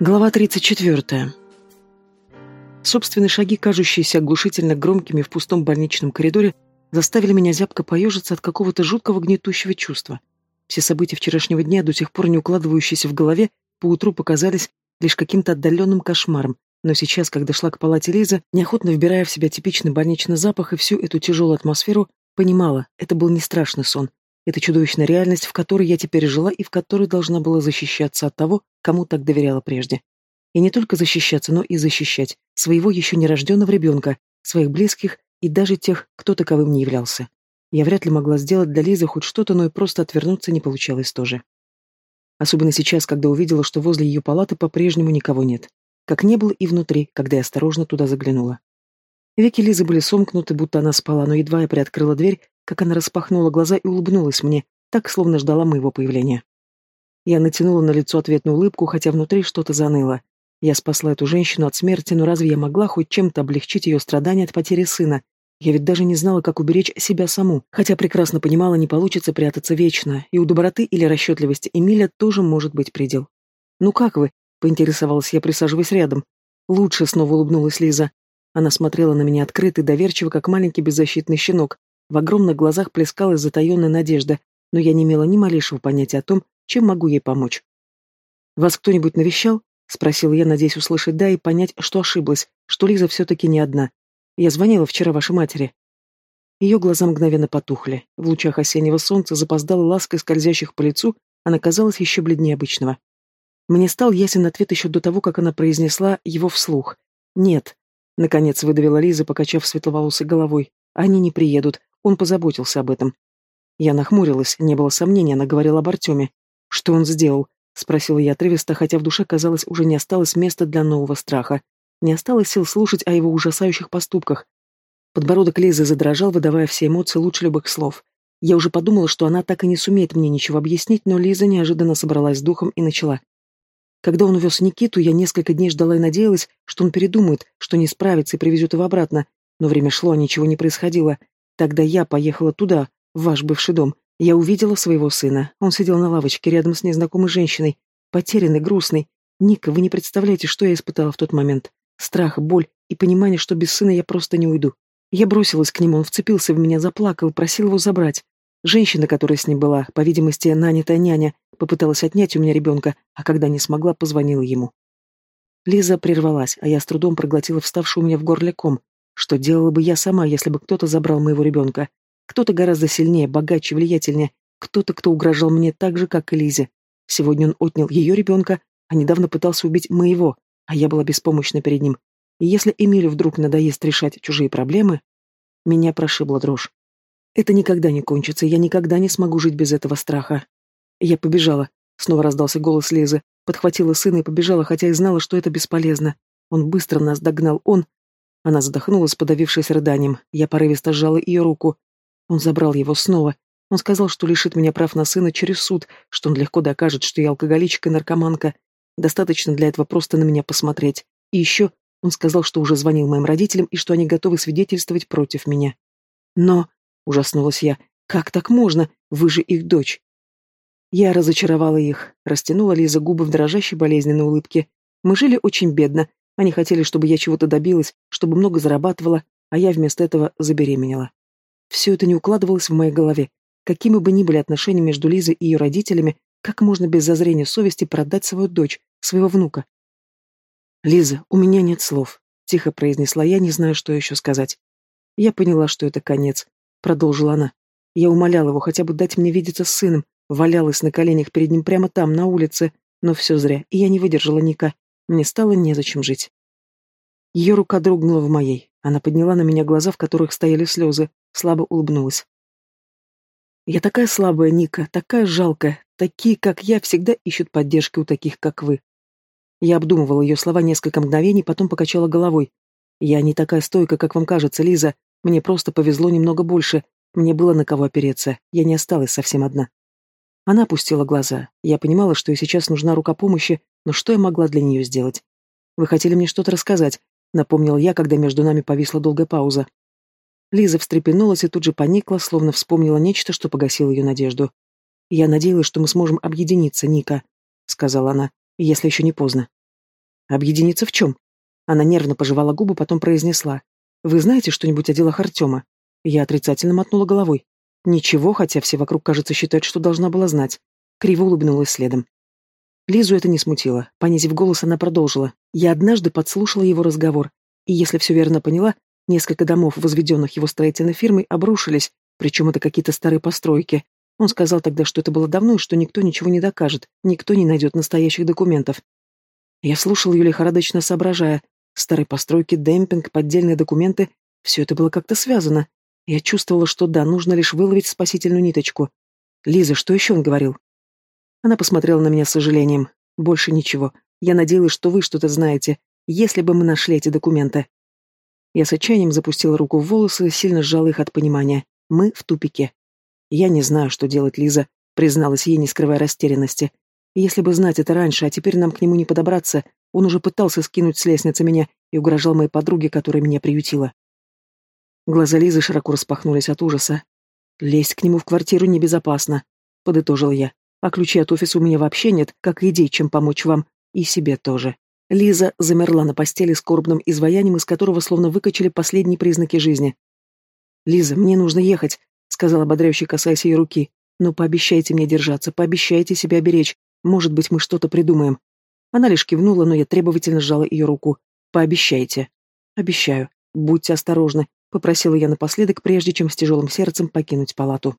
Глава 34. Собственные шаги, кажущиеся оглушительно громкими в пустом больничном коридоре, заставили меня зябко поежиться от какого-то жуткого гнетущего чувства. Все события вчерашнего дня, до сих пор не укладывающиеся в голове, поутру показались лишь каким-то отдаленным кошмаром, но сейчас, когда шла к палате Лизы, неохотно вбирая в себя типичный больничный запах и всю эту тяжелую атмосферу, понимала, это был не страшный сон, это чудовищная реальность, в которой я теперь жила и в которой должна была защищаться от того, кому так доверяла прежде. И не только защищаться, но и защищать своего еще нерожденного ребенка, своих близких и даже тех, кто таковым не являлся. Я вряд ли могла сделать для Лизы хоть что-то, но и просто отвернуться не получалось тоже. Особенно сейчас, когда увидела, что возле ее палаты по-прежнему никого нет. Как не было и внутри, когда я осторожно туда заглянула. Веки Лизы были сомкнуты, будто она спала, но едва я приоткрыла дверь, как она распахнула глаза и улыбнулась мне, так, словно ждала моего появления. Я натянула на лицо ответную улыбку, хотя внутри что-то заныло. Я спасла эту женщину от смерти, но разве я могла хоть чем-то облегчить ее страдания от потери сына? Я ведь даже не знала, как уберечь себя саму, хотя прекрасно понимала, не получится прятаться вечно, и у доброты или расчетливости Эмиля тоже может быть предел. «Ну как вы?» — поинтересовалась я, присаживаясь рядом. «Лучше», — снова улыбнулась Лиза. Она смотрела на меня открыто и доверчиво, как маленький беззащитный щенок, в огромных глазах плескалась затаенная надежда, но я не имела ни малейшего понятия о том, чем могу ей помочь. «Вас кто-нибудь навещал?» — спросила я, надеясь услышать «да» и понять, что ошиблась, что Лиза все-таки не одна. «Я звонила вчера вашей матери». Ее глаза мгновенно потухли. В лучах осеннего солнца запоздала лаской скользящих по лицу, она казалась еще бледнее обычного. Мне стал ясен ответ еще до того, как она произнесла его вслух. «Нет», — наконец выдавила Лиза, покачав светловолосой головой. «Они не приедут. Он позаботился об этом. Я нахмурилась, не было сомнений, она говорила об Артеме. «Что он сделал?» — спросила я отрывисто, хотя в душе, казалось, уже не осталось места для нового страха. Не осталось сил слушать о его ужасающих поступках. Подбородок Лизы задрожал, выдавая все эмоции лучше любых слов. Я уже подумала, что она так и не сумеет мне ничего объяснить, но Лиза неожиданно собралась с духом и начала. Когда он увез Никиту, я несколько дней ждала и надеялась, что он передумает, что не справится и привезет его обратно. Но время шло, а ничего не происходило. Тогда я поехала туда, в ваш бывший дом. Я увидела своего сына. Он сидел на лавочке рядом с незнакомой женщиной, потерянный, грустный. Ника, вы не представляете, что я испытала в тот момент. Страх, боль и понимание, что без сына я просто не уйду. Я бросилась к нему, он вцепился в меня, заплакал, просил его забрать. Женщина, которая с ним была, по видимости, нанятая няня, попыталась отнять у меня ребенка, а когда не смогла, позвонила ему. Лиза прервалась, а я с трудом проглотила вставший у меня в горле ком. Что делала бы я сама, если бы кто-то забрал моего ребенка? Кто-то гораздо сильнее, богаче, влиятельнее. Кто-то, кто угрожал мне так же, как и Лизе. Сегодня он отнял ее ребенка, а недавно пытался убить моего, а я была беспомощна перед ним. И если Эмилю вдруг надоест решать чужие проблемы, меня прошибла дрожь. Это никогда не кончится, я никогда не смогу жить без этого страха. Я побежала. Снова раздался голос Лизы. Подхватила сына и побежала, хотя и знала, что это бесполезно. Он быстро нас догнал. Он... Она задохнулась, подавившись рыданием. Я порывисто сжала ее руку. Он забрал его снова. Он сказал, что лишит меня прав на сына через суд, что он легко докажет, что я алкоголичка и наркоманка. Достаточно для этого просто на меня посмотреть. И еще он сказал, что уже звонил моим родителям и что они готовы свидетельствовать против меня. Но, ужаснулась я, как так можно? Вы же их дочь. Я разочаровала их, растянула Лиза губы в дрожащей болезненной улыбке. Мы жили очень бедно, они хотели, чтобы я чего-то добилась, чтобы много зарабатывала, а я вместо этого забеременела. Все это не укладывалось в моей голове. Какими бы ни были отношения между Лизой и ее родителями, как можно без зазрения совести продать свою дочь, своего внука? «Лиза, у меня нет слов», — тихо произнесла я, не знаю, что еще сказать. «Я поняла, что это конец», — продолжила она. Я умоляла его хотя бы дать мне видеться с сыном, валялась на коленях перед ним прямо там, на улице, но все зря, и я не выдержала Ника. Мне стало незачем жить. Ее рука дрогнула в моей. Она подняла на меня глаза, в которых стояли слезы, слабо улыбнулась. «Я такая слабая, Ника, такая жалкая. Такие, как я, всегда ищут поддержки у таких, как вы». Я обдумывала ее слова несколько мгновений, потом покачала головой. «Я не такая стойкая, как вам кажется, Лиза. Мне просто повезло немного больше. Мне было на кого опереться. Я не осталась совсем одна». Она опустила глаза. Я понимала, что ей сейчас нужна рука помощи, но что я могла для нее сделать? Вы хотели мне что-то рассказать, напомнил я, когда между нами повисла долгая пауза. Лиза встрепенулась и тут же поникла, словно вспомнила нечто, что погасило ее надежду. «Я надеялась, что мы сможем объединиться, Ника», — сказала она, — «если еще не поздно». Объединиться в чем? Она нервно пожевала губы, потом произнесла. Вы знаете что-нибудь о делах Артема? Я отрицательно мотнула головой. Ничего, хотя все вокруг, кажется, считают, что должна была знать. Криво улыбнулась следом. Лизу это не смутило. Понизив голос, она продолжила. Я однажды подслушала его разговор. И если все верно поняла, несколько домов, возведенных его строительной фирмой, обрушились, причем это какие-то старые постройки. Он сказал тогда, что это было давно и что никто ничего не докажет, никто не найдет настоящих документов. Я слушал ее лихорадочно соображая. Старые постройки, демпинг, поддельные документы — все это было как-то связано. Я чувствовала, что да, нужно лишь выловить спасительную ниточку. «Лиза, что еще он говорил?» Она посмотрела на меня с сожалением. «Больше ничего. Я надеялась, что вы что-то знаете, если бы мы нашли эти документы». Я с отчаянием запустила руку в волосы, сильно сжала их от понимания. Мы в тупике. «Я не знаю, что делать, Лиза», — призналась ей, не скрывая растерянности. «Если бы знать это раньше, а теперь нам к нему не подобраться, он уже пытался скинуть с лестницы меня и угрожал моей подруге, которая меня приютила». Глаза Лизы широко распахнулись от ужаса. «Лезть к нему в квартиру небезопасно», — подытожил я. «А ключей от офиса у меня вообще нет, как идей, чем помочь вам. И себе тоже». Лиза замерла на постели с скорбным изваянием, из которого словно выкачали последние признаки жизни. «Лиза, мне нужно ехать», — сказал ободряюще, касаясь ее руки. «Но пообещайте мне держаться, пообещайте себя беречь. Может быть, мы что-то придумаем». Она лишь кивнула, но я требовательно сжала ее руку. «Пообещайте». «Обещаю. Будьте осторожны», — попросила я напоследок, прежде чем с тяжелым сердцем покинуть палату.